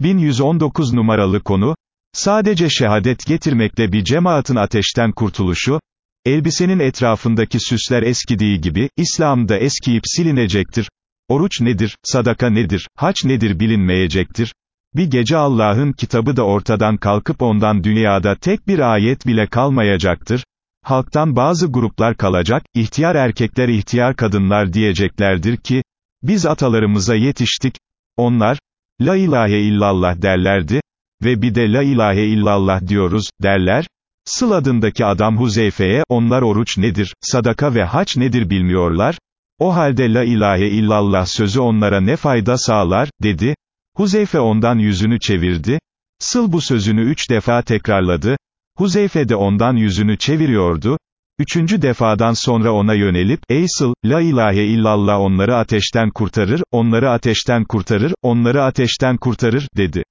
1119 numaralı konu, sadece şehadet getirmekle bir cemaatin ateşten kurtuluşu, elbisenin etrafındaki süsler eskidiği gibi, İslam'da eskiyip silinecektir, oruç nedir, sadaka nedir, haç nedir bilinmeyecektir, bir gece Allah'ın kitabı da ortadan kalkıp ondan dünyada tek bir ayet bile kalmayacaktır, halktan bazı gruplar kalacak, ihtiyar erkekler ihtiyar kadınlar diyeceklerdir ki, biz atalarımıza yetiştik, onlar, la ilahe illallah derlerdi, ve bir de la ilahe illallah diyoruz, derler, Sıl adındaki adam Huzeyfe'ye, onlar oruç nedir, sadaka ve haç nedir bilmiyorlar, o halde la ilahe illallah sözü onlara ne fayda sağlar, dedi, Huzeyfe ondan yüzünü çevirdi, Sıl bu sözünü üç defa tekrarladı, Huzeyfe de ondan yüzünü çeviriyordu, Üçüncü defadan sonra ona yönelip, ey la ilahe illallah onları ateşten kurtarır, onları ateşten kurtarır, onları ateşten kurtarır, dedi.